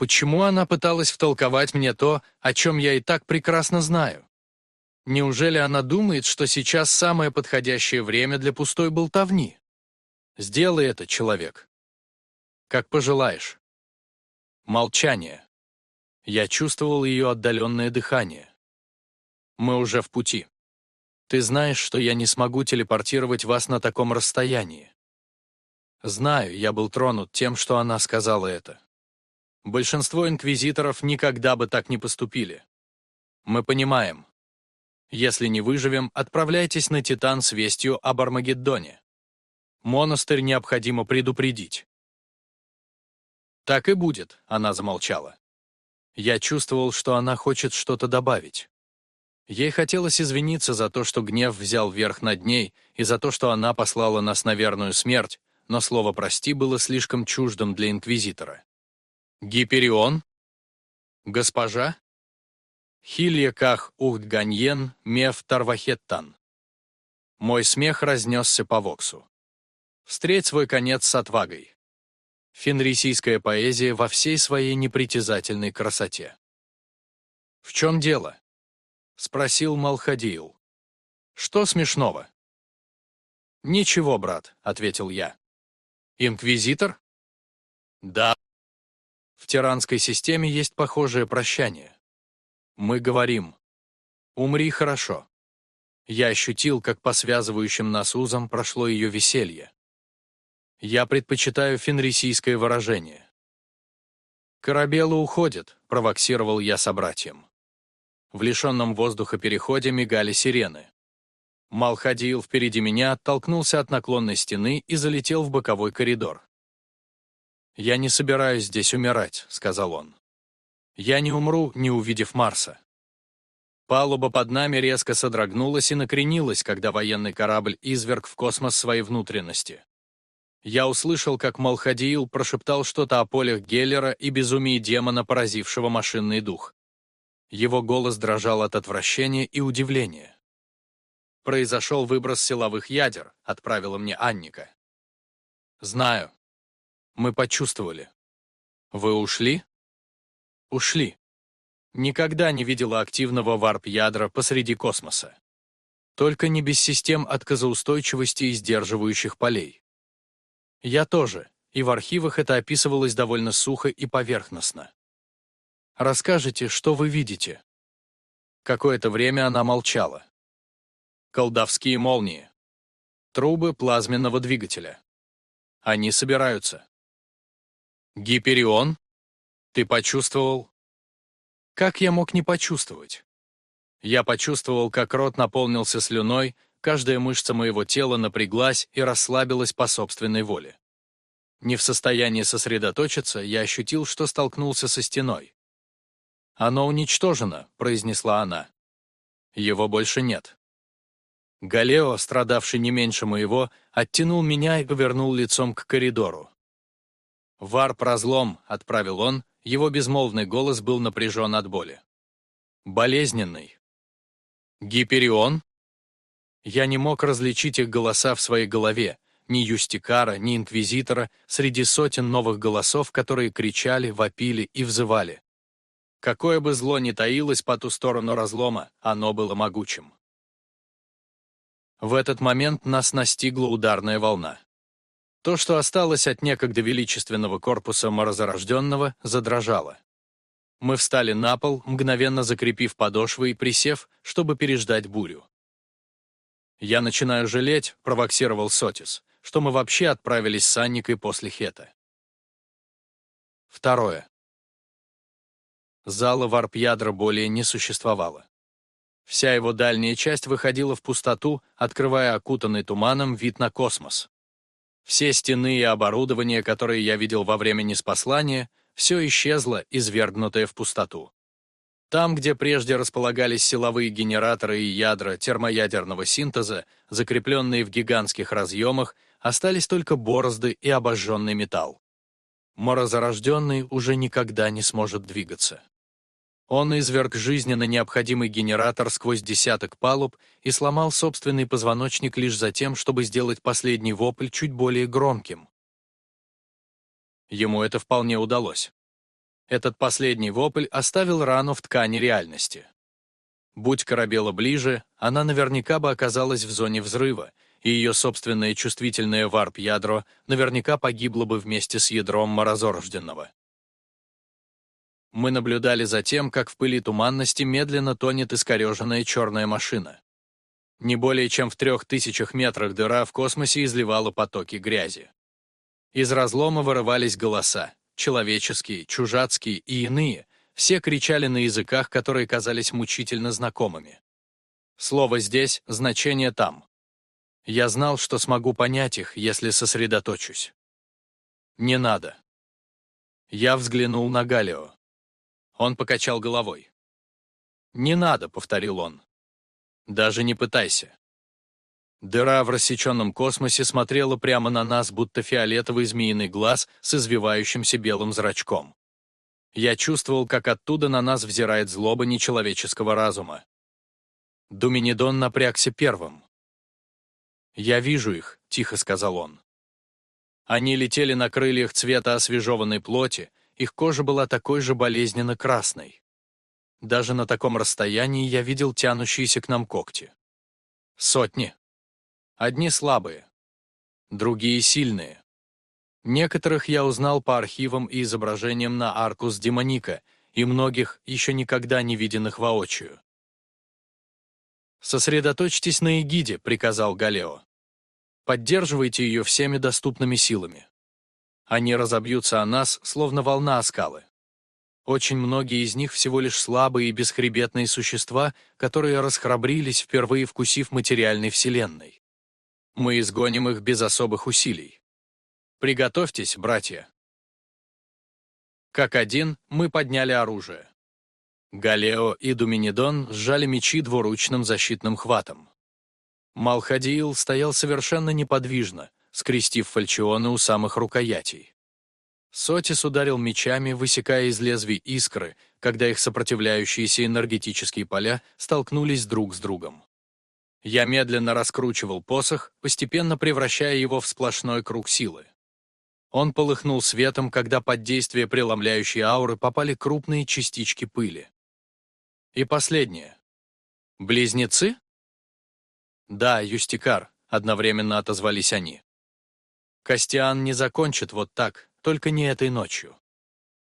Почему она пыталась втолковать мне то, о чем я и так прекрасно знаю? Неужели она думает, что сейчас самое подходящее время для пустой болтовни? Сделай это, человек. Как пожелаешь. Молчание. Я чувствовал ее отдаленное дыхание. Мы уже в пути. Ты знаешь, что я не смогу телепортировать вас на таком расстоянии. Знаю, я был тронут тем, что она сказала это. Большинство инквизиторов никогда бы так не поступили. Мы понимаем. Если не выживем, отправляйтесь на Титан с вестью об Армагеддоне. Монастырь необходимо предупредить. Так и будет, она замолчала. Я чувствовал, что она хочет что-то добавить. Ей хотелось извиниться за то, что гнев взял верх над ней, и за то, что она послала нас на верную смерть, но слово «прости» было слишком чуждым для инквизитора. «Гиперион?» «Госпожа?» «Хилья ках ухтганьен меф тарвахеттан». Мой смех разнесся по воксу. Встреть свой конец с отвагой. Фенрисийская поэзия во всей своей непритязательной красоте. «В чем дело?» — спросил Малхадиил. «Что смешного?» «Ничего, брат», — ответил я. «Инквизитор?» «Да». В тиранской системе есть похожее прощание. Мы говорим «Умри хорошо». Я ощутил, как по связывающим нас узам прошло ее веселье. Я предпочитаю фенрисийское выражение. «Корабелы уходят», — провоксировал я собратьям. В лишенном воздуха переходе мигали сирены. Малхадиил впереди меня оттолкнулся от наклонной стены и залетел в боковой коридор. «Я не собираюсь здесь умирать», — сказал он. «Я не умру, не увидев Марса». Палуба под нами резко содрогнулась и накренилась, когда военный корабль изверг в космос свои внутренности. Я услышал, как Малхадиил прошептал что-то о полях Геллера и безумии демона, поразившего машинный дух. Его голос дрожал от отвращения и удивления. «Произошел выброс силовых ядер», — отправила мне Анника. «Знаю. Мы почувствовали. Вы ушли?» «Ушли. Никогда не видела активного варп-ядра посреди космоса. Только не без систем отказоустойчивости и сдерживающих полей. Я тоже, и в архивах это описывалось довольно сухо и поверхностно. Расскажите, что вы видите?» Какое-то время она молчала. Колдовские молнии. Трубы плазменного двигателя. Они собираются. Гиперион? Ты почувствовал? Как я мог не почувствовать? Я почувствовал, как рот наполнился слюной, каждая мышца моего тела напряглась и расслабилась по собственной воле. Не в состоянии сосредоточиться, я ощутил, что столкнулся со стеной. «Оно уничтожено», — произнесла она. «Его больше нет». Галео, страдавший не меньше моего, оттянул меня и повернул лицом к коридору. «Варп-разлом», — отправил он, его безмолвный голос был напряжен от боли. «Болезненный». «Гиперион?» Я не мог различить их голоса в своей голове, ни Юстикара, ни Инквизитора, среди сотен новых голосов, которые кричали, вопили и взывали. Какое бы зло ни таилось по ту сторону разлома, оно было могучим. В этот момент нас настигла ударная волна. То, что осталось от некогда величественного корпуса морозорожденного, задрожало. Мы встали на пол, мгновенно закрепив подошвы и присев, чтобы переждать бурю. «Я начинаю жалеть», — провоксировал Сотис, «что мы вообще отправились с Анникой после Хета». Второе. Зала варп-ядра более не существовало. Вся его дальняя часть выходила в пустоту, открывая окутанный туманом вид на космос. Все стены и оборудование, которые я видел во время неспослания, все исчезло, извергнутое в пустоту. Там, где прежде располагались силовые генераторы и ядра термоядерного синтеза, закрепленные в гигантских разъемах, остались только борозды и обожженный металл. Морозорожденный уже никогда не сможет двигаться. Он изверг жизненно необходимый генератор сквозь десяток палуб и сломал собственный позвоночник лишь за тем, чтобы сделать последний вопль чуть более громким. Ему это вполне удалось. Этот последний вопль оставил рану в ткани реальности. Будь корабела ближе, она наверняка бы оказалась в зоне взрыва, и ее собственное чувствительное варп-ядро наверняка погибло бы вместе с ядром морозорожденного. Мы наблюдали за тем, как в пыли туманности медленно тонет искореженная черная машина. Не более чем в трех тысячах метрах дыра в космосе изливала потоки грязи. Из разлома вырывались голоса, человеческие, чужацкие и иные, Все кричали на языках, которые казались мучительно знакомыми. Слово здесь, значение там. Я знал, что смогу понять их, если сосредоточусь. Не надо. Я взглянул на Галио. Он покачал головой. «Не надо», — повторил он. «Даже не пытайся». Дыра в рассеченном космосе смотрела прямо на нас, будто фиолетовый змеиный глаз с извивающимся белым зрачком. Я чувствовал, как оттуда на нас взирает злоба нечеловеческого разума. Думинидон напрягся первым. «Я вижу их», — тихо сказал он. Они летели на крыльях цвета освежеванной плоти, их кожа была такой же болезненно красной. Даже на таком расстоянии я видел тянущиеся к нам когти. Сотни. Одни слабые, другие сильные. Некоторых я узнал по архивам и изображениям на Аркус Демоника, и многих, еще никогда не виденных воочию. «Сосредоточьтесь на Эгиде», — приказал Галео. «Поддерживайте ее всеми доступными силами. Они разобьются о нас, словно волна о скалы. Очень многие из них всего лишь слабые и бесхребетные существа, которые расхрабрились, впервые вкусив материальной вселенной. Мы изгоним их без особых усилий. Приготовьтесь, братья. Как один, мы подняли оружие. Галео и Думинидон сжали мечи двуручным защитным хватом. Малхадиил стоял совершенно неподвижно, скрестив фальчионы у самых рукоятей. Сотис ударил мечами, высекая из лезвий искры, когда их сопротивляющиеся энергетические поля столкнулись друг с другом. Я медленно раскручивал посох, постепенно превращая его в сплошной круг силы. Он полыхнул светом, когда под действие преломляющей ауры попали крупные частички пыли. И последнее. Близнецы? Да, Юстикар, одновременно отозвались они. Костян не закончит вот так, только не этой ночью.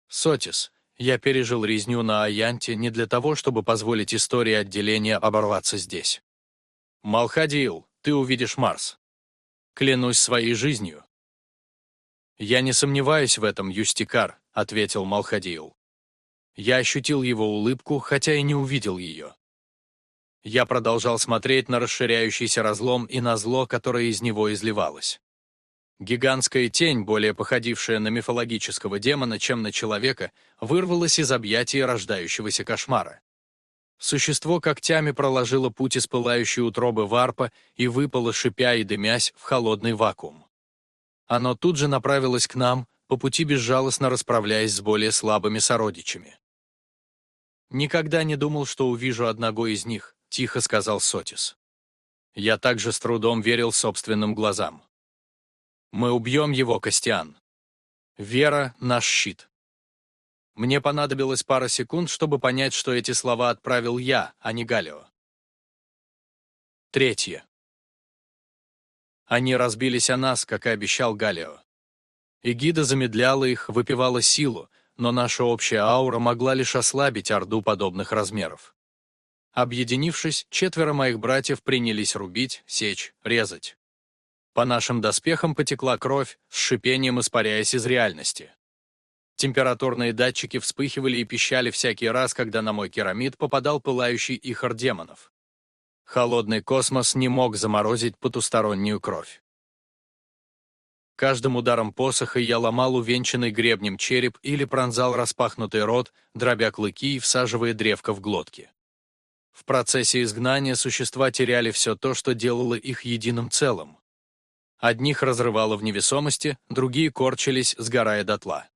Сотис, я пережил резню на Аянте не для того, чтобы позволить истории отделения оборваться здесь. Малхадиил, ты увидишь Марс. Клянусь своей жизнью. Я не сомневаюсь в этом, Юстикар, ответил Малхадиил. Я ощутил его улыбку, хотя и не увидел ее. Я продолжал смотреть на расширяющийся разлом и на зло, которое из него изливалось. Гигантская тень, более походившая на мифологического демона, чем на человека, вырвалась из объятий рождающегося кошмара. Существо когтями проложило путь из пылающей утробы варпа и выпало, шипя и дымясь, в холодный вакуум. Оно тут же направилось к нам, по пути безжалостно расправляясь с более слабыми сородичами. «Никогда не думал, что увижу одного из них», — тихо сказал Сотис. Я также с трудом верил собственным глазам. «Мы убьем его, Костян. Вера — наш щит». Мне понадобилось пара секунд, чтобы понять, что эти слова отправил я, а не Галио. Третье. Они разбились о нас, как и обещал Галио. Эгида замедляла их, выпивала силу, но наша общая аура могла лишь ослабить орду подобных размеров. Объединившись, четверо моих братьев принялись рубить, сечь, резать. По нашим доспехам потекла кровь, с шипением испаряясь из реальности. Температурные датчики вспыхивали и пищали всякий раз, когда на мой керамид попадал пылающий ихор демонов. Холодный космос не мог заморозить потустороннюю кровь. Каждым ударом посоха я ломал увенчанный гребнем череп или пронзал распахнутый рот, дробя клыки и всаживая древко в глотки. В процессе изгнания существа теряли все то, что делало их единым целым. Одних разрывало в невесомости, другие корчились, сгорая дотла.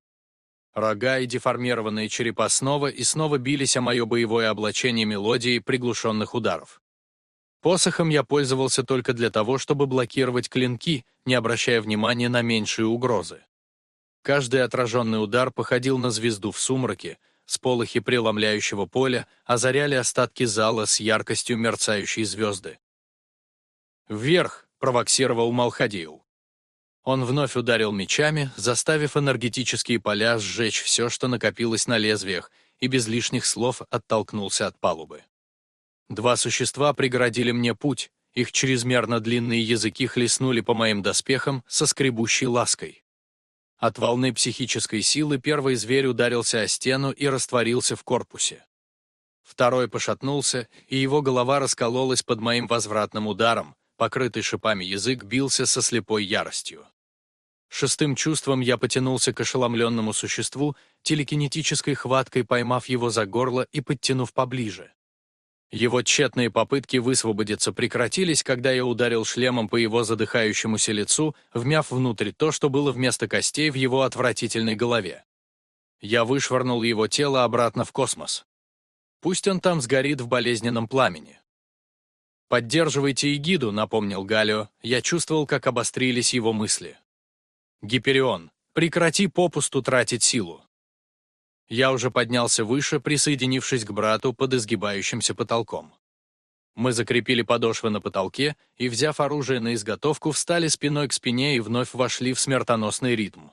Рога и деформированные черепа снова и снова бились о мое боевое облачение мелодии приглушенных ударов. Посохом я пользовался только для того, чтобы блокировать клинки, не обращая внимания на меньшие угрозы. Каждый отраженный удар походил на звезду в сумраке, сполохи преломляющего поля озаряли остатки зала с яркостью мерцающей звезды. «Вверх!» — провоксировал Малхадиил. Он вновь ударил мечами, заставив энергетические поля сжечь все, что накопилось на лезвиях, и без лишних слов оттолкнулся от палубы. Два существа преградили мне путь, их чрезмерно длинные языки хлестнули по моим доспехам со скребущей лаской. От волны психической силы первый зверь ударился о стену и растворился в корпусе. Второй пошатнулся, и его голова раскололась под моим возвратным ударом, покрытый шипами язык бился со слепой яростью. Шестым чувством я потянулся к ошеломленному существу, телекинетической хваткой поймав его за горло и подтянув поближе. Его тщетные попытки высвободиться прекратились, когда я ударил шлемом по его задыхающемуся лицу, вмяв внутрь то, что было вместо костей в его отвратительной голове. Я вышвырнул его тело обратно в космос. Пусть он там сгорит в болезненном пламени. «Поддерживайте эгиду», — напомнил Галио. Я чувствовал, как обострились его мысли. «Гиперион, прекрати попусту тратить силу. Я уже поднялся выше, присоединившись к брату под изгибающимся потолком. Мы закрепили подошвы на потолке и, взяв оружие на изготовку, встали спиной к спине и вновь вошли в смертоносный ритм.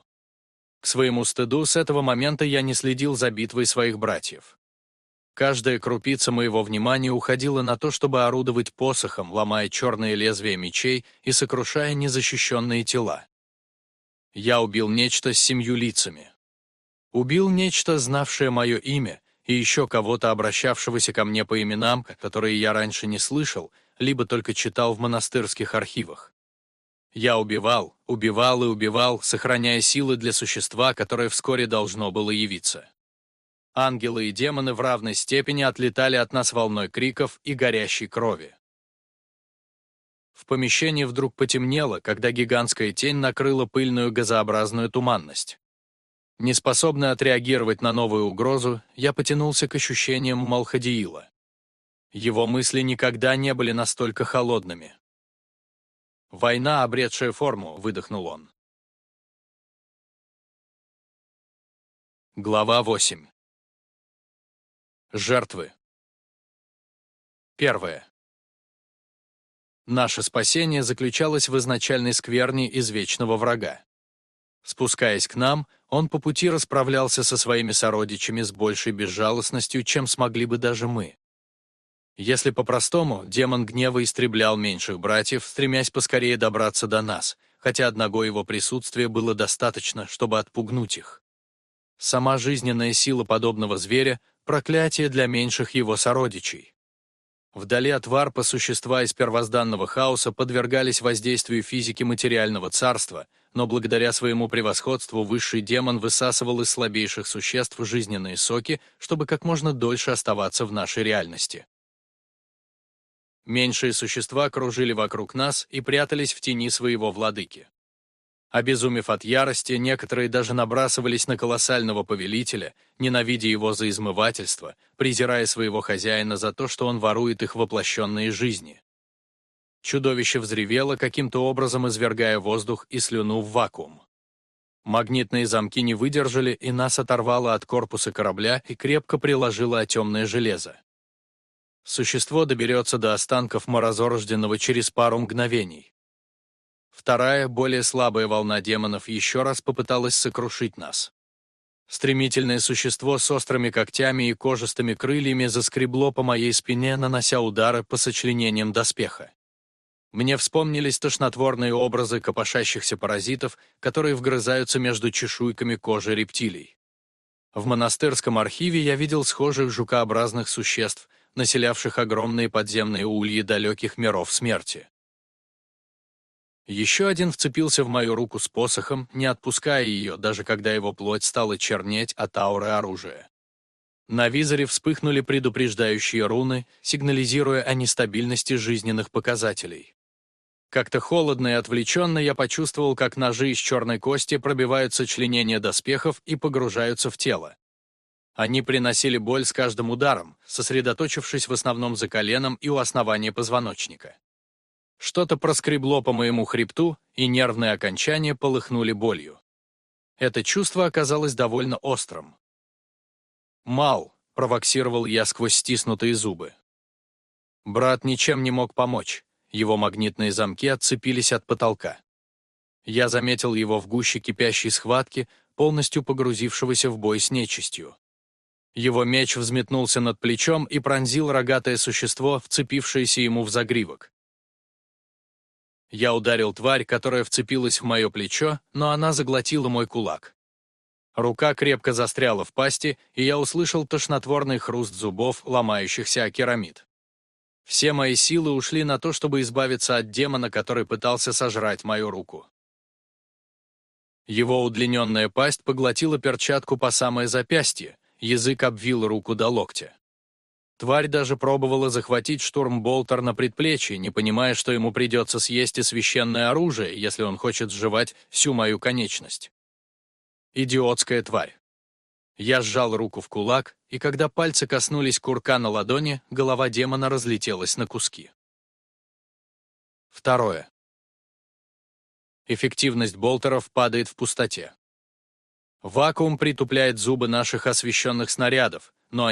К своему стыду, с этого момента я не следил за битвой своих братьев. Каждая крупица моего внимания уходила на то, чтобы орудовать посохом, ломая черные лезвия мечей и сокрушая незащищенные тела. Я убил нечто с семью лицами. Убил нечто, знавшее мое имя, и еще кого-то, обращавшегося ко мне по именам, которые я раньше не слышал, либо только читал в монастырских архивах. Я убивал, убивал и убивал, сохраняя силы для существа, которое вскоре должно было явиться. Ангелы и демоны в равной степени отлетали от нас волной криков и горящей крови. В помещении вдруг потемнело, когда гигантская тень накрыла пыльную газообразную туманность. Неспособный отреагировать на новую угрозу, я потянулся к ощущениям Малхадиила. Его мысли никогда не были настолько холодными. «Война, обретшая форму», — выдохнул он. Глава 8. Жертвы. Первое. Наше спасение заключалось в изначальной скверне из вечного врага. Спускаясь к нам, он по пути расправлялся со своими сородичами с большей безжалостностью, чем смогли бы даже мы. Если по-простому, демон гнева истреблял меньших братьев, стремясь поскорее добраться до нас, хотя одного его присутствия было достаточно, чтобы отпугнуть их. Сама жизненная сила подобного зверя — проклятие для меньших его сородичей. Вдали от варпа существа из первозданного хаоса подвергались воздействию физики материального царства, но благодаря своему превосходству высший демон высасывал из слабейших существ жизненные соки, чтобы как можно дольше оставаться в нашей реальности. Меньшие существа кружили вокруг нас и прятались в тени своего владыки. Обезумев от ярости, некоторые даже набрасывались на колоссального повелителя, ненавидя его за измывательство, презирая своего хозяина за то, что он ворует их воплощенные жизни. Чудовище взревело, каким-то образом извергая воздух и слюну в вакуум. Магнитные замки не выдержали, и нас оторвало от корпуса корабля и крепко приложило о темное железо. Существо доберется до останков морозорожденного через пару мгновений. Вторая, более слабая волна демонов еще раз попыталась сокрушить нас. Стремительное существо с острыми когтями и кожистыми крыльями заскребло по моей спине, нанося удары по сочленениям доспеха. Мне вспомнились тошнотворные образы копошащихся паразитов, которые вгрызаются между чешуйками кожи рептилий. В монастырском архиве я видел схожих жукообразных существ, населявших огромные подземные ульи далеких миров смерти. Еще один вцепился в мою руку с посохом, не отпуская ее, даже когда его плоть стала чернеть от ауры оружия. На визоре вспыхнули предупреждающие руны, сигнализируя о нестабильности жизненных показателей. Как-то холодно и отвлеченно я почувствовал, как ножи из черной кости пробивают сочленения доспехов и погружаются в тело. Они приносили боль с каждым ударом, сосредоточившись в основном за коленом и у основания позвоночника. Что-то проскребло по моему хребту, и нервные окончания полыхнули болью. Это чувство оказалось довольно острым. «Мал», — провоксировал я сквозь стиснутые зубы. Брат ничем не мог помочь, его магнитные замки отцепились от потолка. Я заметил его в гуще кипящей схватки, полностью погрузившегося в бой с нечистью. Его меч взметнулся над плечом и пронзил рогатое существо, вцепившееся ему в загривок. Я ударил тварь, которая вцепилась в мое плечо, но она заглотила мой кулак. Рука крепко застряла в пасти, и я услышал тошнотворный хруст зубов, ломающихся о керамид. Все мои силы ушли на то, чтобы избавиться от демона, который пытался сожрать мою руку. Его удлиненная пасть поглотила перчатку по самое запястье, язык обвил руку до локтя. Тварь даже пробовала захватить штурмболтер на предплечье, не понимая, что ему придется съесть и священное оружие, если он хочет сживать всю мою конечность. Идиотская тварь. Я сжал руку в кулак, и когда пальцы коснулись курка на ладони, голова демона разлетелась на куски. Второе. Эффективность болтеров падает в пустоте. Вакуум притупляет зубы наших освещенных снарядов,